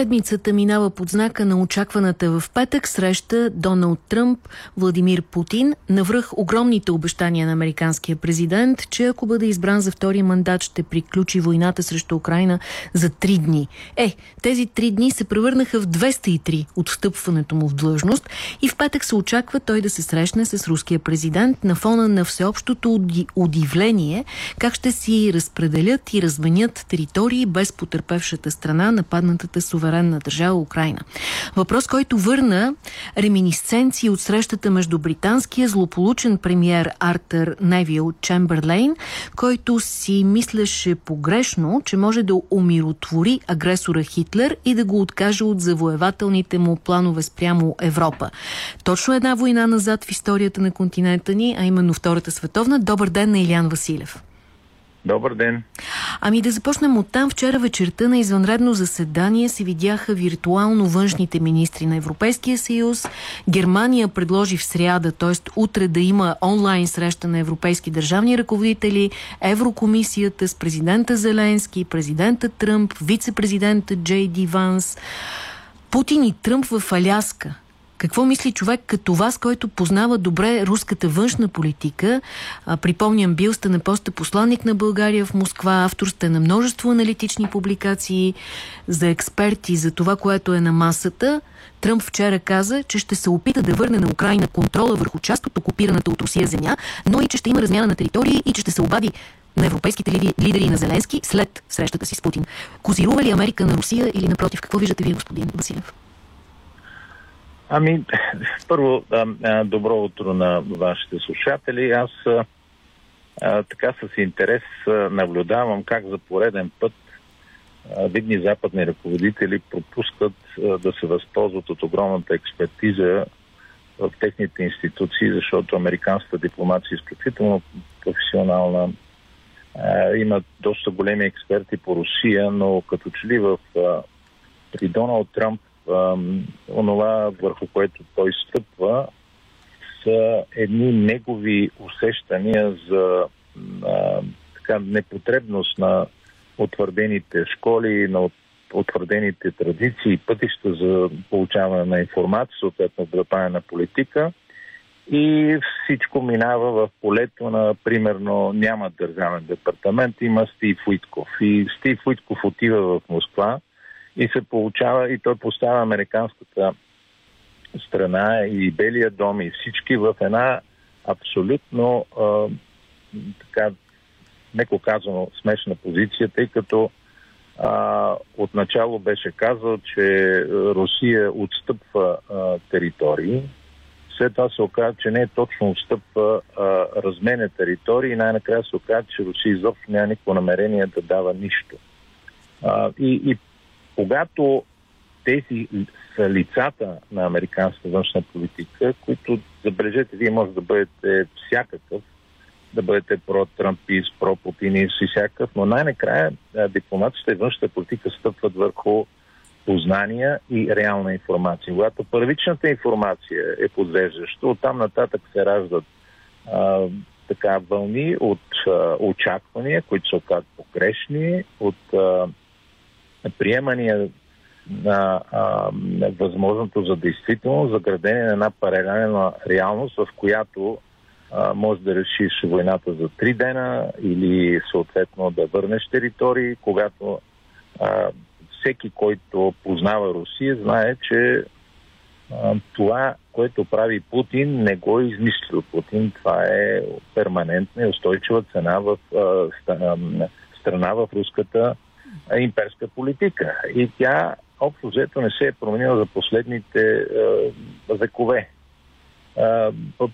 Седмицата минава под знака на очакваната в петък среща Доналд Тръмп, Владимир Путин. Навръх огромните обещания на американския президент, че ако бъде избран за втори мандат, ще приключи войната срещу Украина за три дни. Е, тези три дни се превърнаха в 203 от встъпването му в длъжност и в петък се очаква той да се срещне с руския президент на фона на всеобщото удивление как ще си разпределят и разменят територии без потерпевшата страна, нападнатата суверенна държава Украина. Въпрос, който върна реминисценции от срещата между британския злополучен премьер Артър Невил Чемберлейн, който си мислеше погрешно, че може да умиротвори агресора Хитлер и да го откаже от завоевателните му планове спрямо Европа. Точно една война назад в историята на континента ни, а именно Втората световна. Добър ден на Илян Василев. Добър ден. Ами да започнем от там. Вчера вечерта на извънредно заседание се видяха виртуално външните министри на Европейския съюз. Германия предложи в сряда, т.е. утре да има онлайн среща на европейски държавни ръководители, Еврокомисията с президента Зеленски, президента Тръмп, вице-президента Джей Ди Ванс, Путин и Тръмп в Аляска. Какво мисли човек като вас, който познава добре руската външна политика? А, припомням, бил сте на поста посланник на България в Москва, автор сте на множество аналитични публикации за експерти за това, което е на масата. Тръмп вчера каза, че ще се опита да върне на Украина контрола върху част от окупираната от Русия земя, но и че ще има размяна на територии и че ще се обади на европейските лидери на Зеленски след срещата си с Путин. Козирува ли Америка на Русия или напротив? Какво виждате вие, господин Василев? Ами, първо, добро утро на вашите слушатели. Аз така с интерес наблюдавам как за пореден път видни западни ръководители пропускат да се възползват от огромната експертиза в техните институции, защото американската дипломация е изключително професионална. Имат доста големи експерти по Русия, но като че ли в при Доналд Трамп онова, върху което той стъпва, са едни негови усещания за а, така, непотребност на утвърдените школи, на утвърдените традиции, пътища за получаване на информация, съответно за на политика. И всичко минава в полето на, примерно, няма държавен департамент, има Стив Уитков. И Стив Уитков отива в Москва, и се получава, и той поставя американската страна и Белия дом и всички в една абсолютно а, така, неко казано, смешна позиция, тъй като а, отначало беше казал, че Русия отстъпва а, територии. След това се оказа, че не е точно отстъпва, а, разменя територии и най-накрая се оказа, че Русия изобщо няма никакво намерение да дава нищо. А, и, и когато тези са лицата на американската външна политика, които, забележете, вие може да бъдете всякакъв, да бъдете про-трампист, про-путинист и всякакъв, но най-накрая дипломатията и външната политика стъпват върху познания и реална информация. Когато първичната информация е подвеждаща, оттам нататък се раждат а, така вълни от а, очаквания, които са оказват погрешни, от а, приемания на, а, възможното за действително заградение на една паралелна реалност, в която а, може да решиш войната за три дена или съответно да върнеш територии, когато а, всеки, който познава Русия, знае, че а, това, което прави Путин, не го е измислил Путин. Това е перманентна и устойчива цена в а, страна в руската имперска политика. И тя общо взето не се е променила за последните е, векове. Е,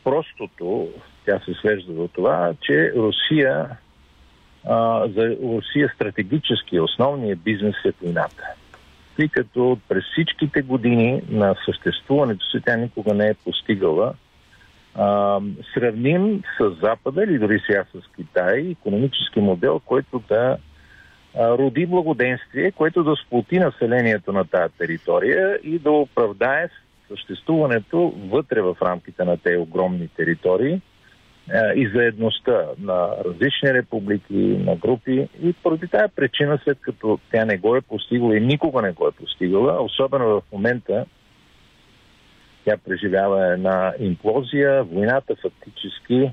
простото, тя се свежда до това, че Русия, е, за Русия стратегически основният бизнес е войната. Тъй като през всичките години на съществуването си тя никога не е постигала а, сравним с Запада или дори сега с Китай, економически модел, който да роди благоденствие, което да сплоти населението на тази територия и да оправдае съществуването вътре в рамките на тези огромни територии и заедността на различни републики, на групи. И поради тази причина, след като тя не го е постигала и никога не го е постигала, особено в момента, тя преживява една имплозия, войната фактически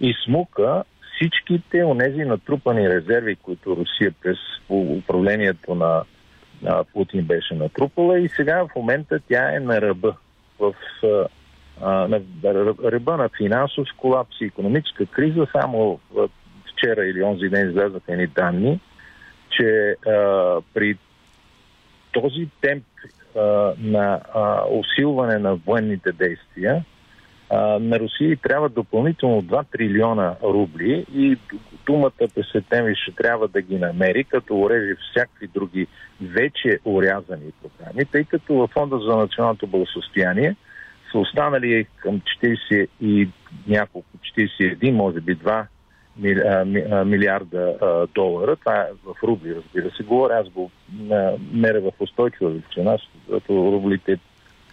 измука всичките онези натрупани резерви, които Русия през управлението на, на Путин беше натрупала и сега в момента тя е на ръба. В, а, на ръба на финансов колапс и економическа криза. Само вчера или онзи ден излезнаха едни данни, че а, при този темп а, на а, усилване на военните действия, на Русия трябва допълнително 2 трилиона рубли и думата през септември ще трябва да ги намери, като уреже всякакви други вече урязани програми, тъй като в Фонда за националното благосостояние са останали към 40 и няколко, 41, може би 2 милиарда долара. Това е в рубли, разбира се. Говоря, аз го меря в устойчива величина, защото рублите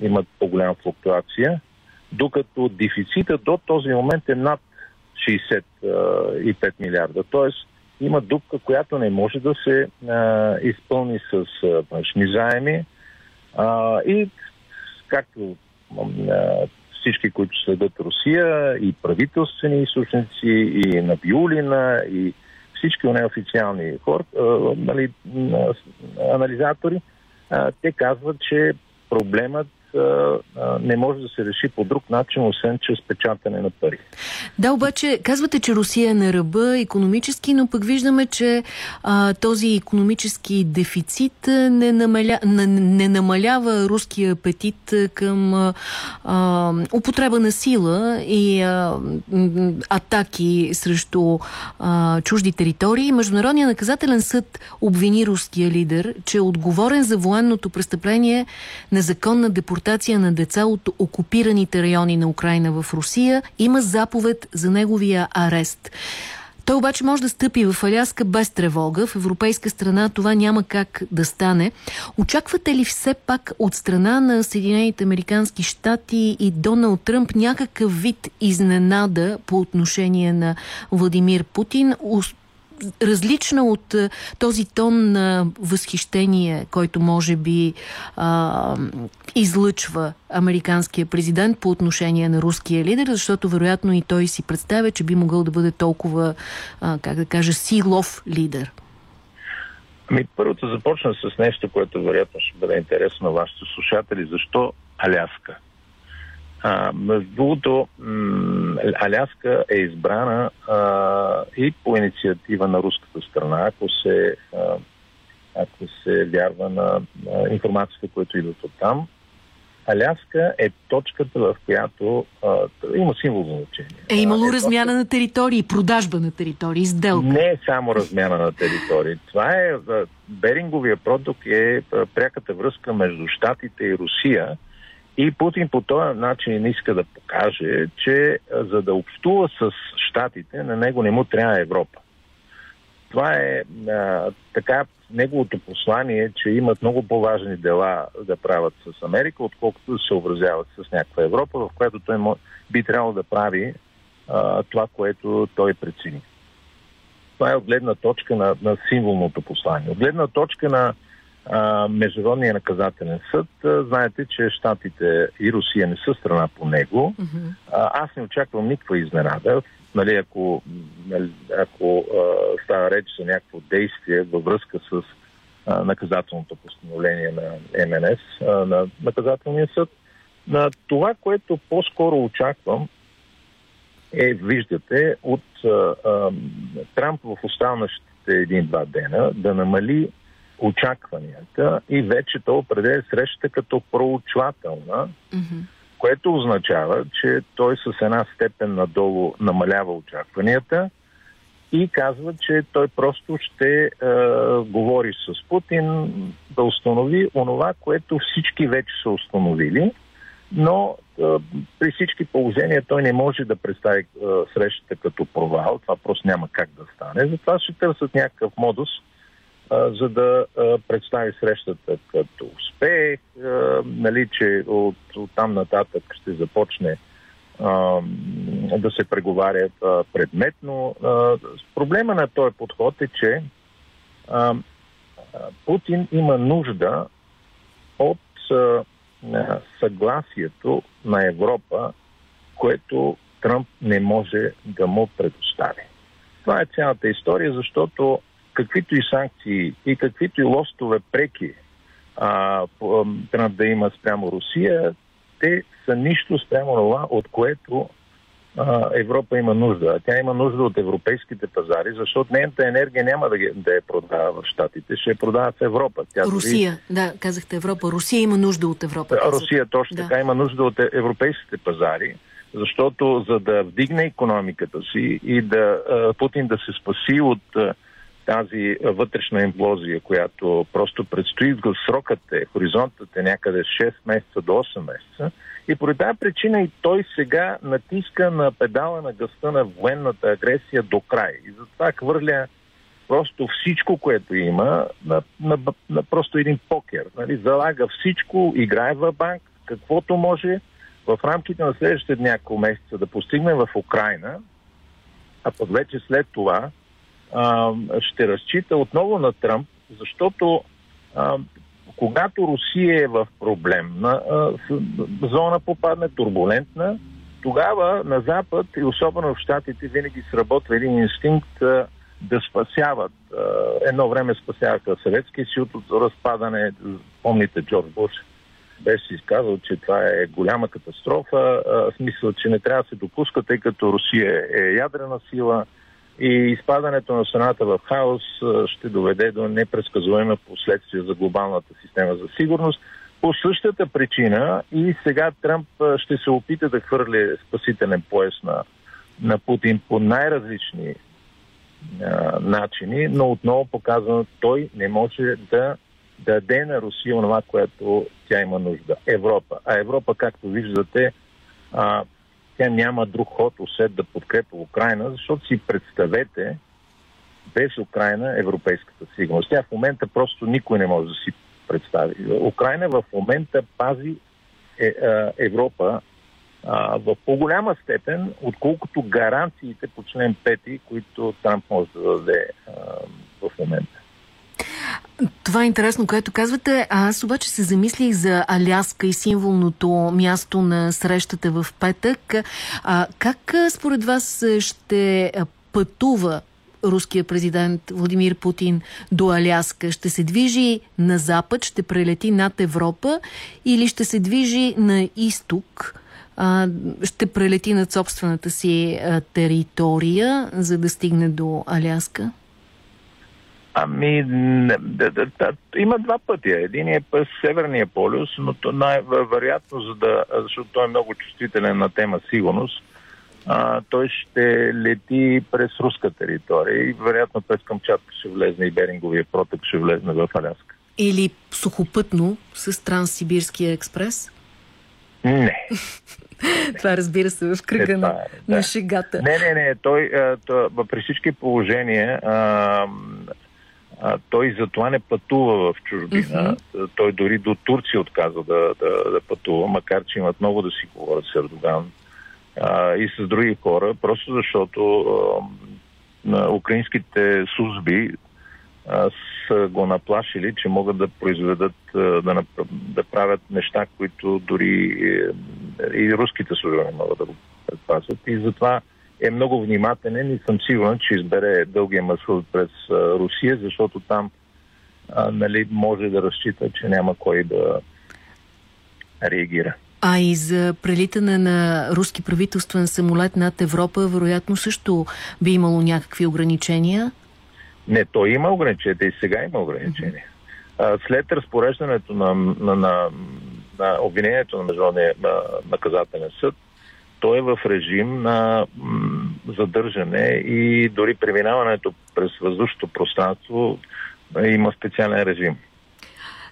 имат по-голяма флуктуация, докато дефицита до този момент е над 65 милиарда. Тоест, има дупка, която не може да се а, изпълни с външни заеми. А, и както а, всички, които следят Русия, и правителствени източници, и на Биулина, и всички неофициални хор, а, нали, анализатори, а, те казват, че проблемът не може да се реши по друг начин, освен чрез печатане на пари. Да, обаче казвате, че Русия е на ръба економически, но пък виждаме, че а, този економически дефицит не, намаля, не, не намалява руския апетит към а, употреба на сила и а, атаки срещу а, чужди територии. Международният наказателен съд обвини руския лидер, че е отговорен за военното престъпление незаконна депортация депортация на деца от окупираните райони на Украина в Русия. Има заповед за неговия арест. Той обаче може да стъпи в Аляска без тревога. В европейска страна това няма как да стане. Очаквате ли все пак от страна на Съединените Американски щати и Доналд Тръмп някакъв вид изненада по отношение на Владимир Путин? Различна от а, този тон на възхищение, който може би а, излъчва американския президент по отношение на руския лидер, защото вероятно и той си представя, че би могъл да бъде толкова, а, как да кажа, силов лидер. Ами първото започна с нещо, което вероятно ще бъде интересно на вашите слушатели. Защо Аляска? Между другото, Аляска е избрана а, и по инициатива на руската страна, ако се, а, ако се вярва на, на информацията, която идват от там. Аляска е точката, в която а, има символно значение. Е имало е, размяна на територии, продажба на територии, сделка. Не е само размяна на територии. Това е, Беринговия продукт е пряката връзка между Штатите и Русия, и Путин по този начин иска да покаже, че за да общува с щатите, на него не му трябва Европа. Това е а, така неговото послание, че имат много по-важни дела да правят с Америка, отколкото да се образяват с някаква Европа, в която той би трябвало да прави а, това, което той прецени. Това е от гледна точка на, на символното послание. От гледна точка на Международния наказателен съд. А, знаете, че Штатите и Русия не са страна по него. Mm-hmm. А, аз не очаквам никаква изненада. Нали, ако нали, ако а, става реч за някакво действие във връзка с а, наказателното постановление на МНС, а, на наказателния съд, на това, което по-скоро очаквам, е, виждате, от а, а, Трамп в останащите един-два дена да намали очакванията и вече то определя срещата като проучвателна, mm-hmm. което означава, че той с една степен надолу намалява очакванията и казва, че той просто ще е, говори с Путин да установи онова, което всички вече са установили, но е, при всички положения той не може да представи е, срещата като провал. Това просто няма как да стане. Затова ще търсят някакъв модус – за да представи срещата като успех, нали, че от, от там нататък ще започне да се преговарят предметно. Проблема на този подход е, че Путин има нужда от съгласието на Европа, което Тръмп не може да му предостави. Това е цялата история, защото каквито и санкции и каквито и лостове преки а, Тръмп да има спрямо Русия, те са нищо спрямо това, от което а, Европа има нужда. Тя има нужда от европейските пазари, защото нейната енергия няма да, да я продава в Штатите, ще я продава в Европа. Тя Русия, дори... да, казахте Европа. Русия има нужда от Европа. Казах. Русия точно да. така има нужда от европейските пазари, защото за да вдигне економиката си и да Путин да се спаси от тази вътрешна имплозия, която просто предстои, срокът е, хоризонтът е някъде 6 месеца до 8 месеца. И поради тази причина и той сега натиска на педала на гъста на военната агресия до край. И затова хвърля просто всичко, което има, на, на, на просто един покер. Нали? Залага всичко, играе в банк, каквото може в рамките на следващите няколко месеца да постигне в Украина, а пък вече след това а, ще разчита отново на Тръмп, защото а, когато Русия е в проблемна а, зона, попадне турбулентна, тогава на Запад и особено в Штатите винаги сработва един инстинкт а, да спасяват. А, едно време спасяваха Съветския съюз от разпадане. Помните Джордж Буш беше изказал, че това е голяма катастрофа. А, смисъл, че не трябва да се допуска, тъй като Русия е ядрена сила и изпадането на страната в хаос ще доведе до непредсказуеми последствия за глобалната система за сигурност. По същата причина и сега Тръмп ще се опита да хвърли спасителен пояс на, на Путин по най-различни а, начини, но отново показвам, той не може да даде на Русия това, което тя има нужда. Европа. А Европа, както виждате, а, тя няма друг ход, осед да подкрепа Украина, защото си представете без Украина европейската сигурност. Тя в момента просто никой не може да си представи. Украина в момента пази е, Европа в по-голяма степен, отколкото гаранциите по член 5, които Трамп може да даде в момента. Това е интересно, което казвате. Аз обаче се замислих за Аляска и символното място на срещата в петък. А, как според вас ще пътува руския президент Владимир Путин до Аляска? Ще се движи на запад, ще прелети над Европа или ще се движи на изток? А, ще прелети над собствената си а, територия, за да стигне до Аляска? Ами, да, да, да, има два пътя. Един е през Северния полюс, но то най-вероятно, за да, защото той е много чувствителен на тема сигурност, а, той ще лети през руска територия и вероятно през Камчатка ще влезне и Беринговия протък ще влезне в Аляска. Или сухопътно с Транссибирския експрес? Не. Това разбира се в кръга е, на, да. на шегата. Не, не, не. Той, той при всички положения а, а, той затова не пътува в чужбина. Mm-hmm. Той дори до Турция отказа да, да, да пътува, макар че имат много да си говорят с Ердоган а, и с други хора, просто защото а, украинските служби а, са го наплашили, че могат да произведат, а, да, да правят неща, които дори и, и руските служби не могат да го предпасят. И затова е много внимателен и съм сигурен, че избере дългия маршрут през Русия, защото там а, нали, може да разчита, че няма кой да реагира. А и за прелитане на руски правителствен самолет над Европа, вероятно също би имало някакви ограничения? Не, то има ограничения и сега има ограничения. Mm-hmm. След разпореждането на, на, на, на обвинението на Международния наказателен съд, той е в режим на задържане и дори преминаването през въздушното пространство има специален режим.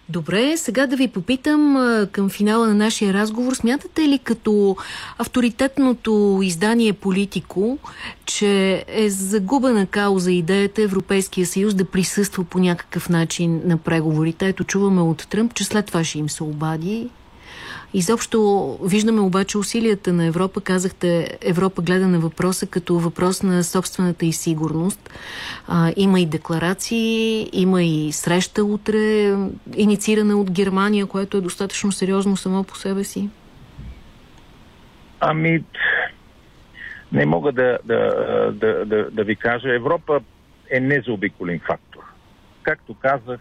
Добре, сега да ви попитам към финала на нашия разговор. Смятате ли като авторитетното издание Политико, че е загубена кауза идеята Европейския съюз да присъства по някакъв начин на преговорите? Ето чуваме от Тръмп, че след това ще им се обади Изобщо виждаме обаче усилията на Европа. Казахте, Европа гледа на въпроса като въпрос на собствената и сигурност. А, има и декларации, има и среща утре, инициирана от Германия, което е достатъчно сериозно само по себе си. Ами, не мога да, да, да, да, да ви кажа. Европа е незаобиколен фактор. Както казах,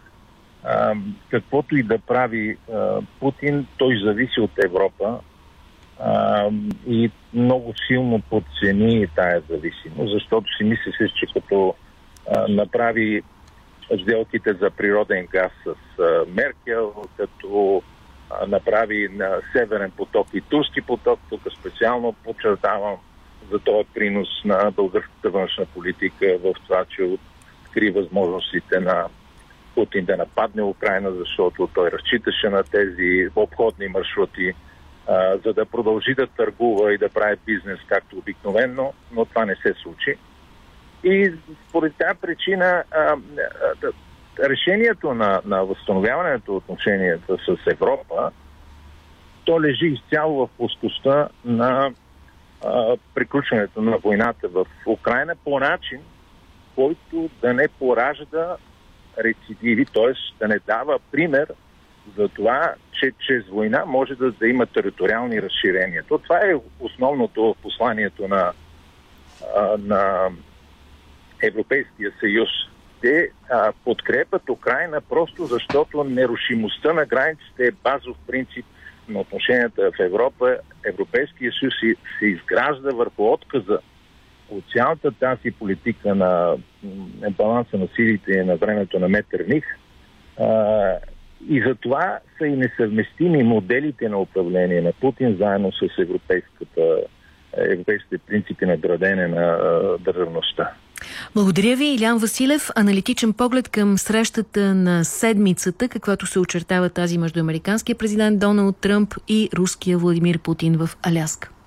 а, каквото и да прави а, Путин, той зависи от Европа а, и много силно подцени тая зависимост, защото си мисли се, че като а, направи сделките за природен газ с а, Меркел, като а, направи на Северен поток и Турски поток, тук специално подчертавам за този принос на българската външна политика в това, че откри възможностите на Путин да нападне Украина, защото той разчиташе на тези обходни маршрути, а, за да продължи да търгува и да прави бизнес както обикновено, но това не се случи. И поради тази причина а, а, решението на, на възстановяването отношенията с Европа, то лежи изцяло в пустостта на а, приключването на войната в Украина по начин, който да не поражда рецидиви, т.е. да не дава пример за това, че чрез война може да, да има териториални разширения. То това е основното посланието на, на Европейския съюз. Те а, подкрепят Украина просто защото нерушимостта на границите е базов принцип на отношенията в Европа. Европейския съюз се, изгражда върху отказа от цялата тази политика на баланса на силите на времето на Метерних и за това са и несъвместими моделите на управление на Путин заедно с европейската, европейските принципи на градене на държавността. Благодаря ви, Илян Василев. Аналитичен поглед към срещата на седмицата, каквато се очертава тази между американския президент Доналд Тръмп и руския Владимир Путин в Аляска.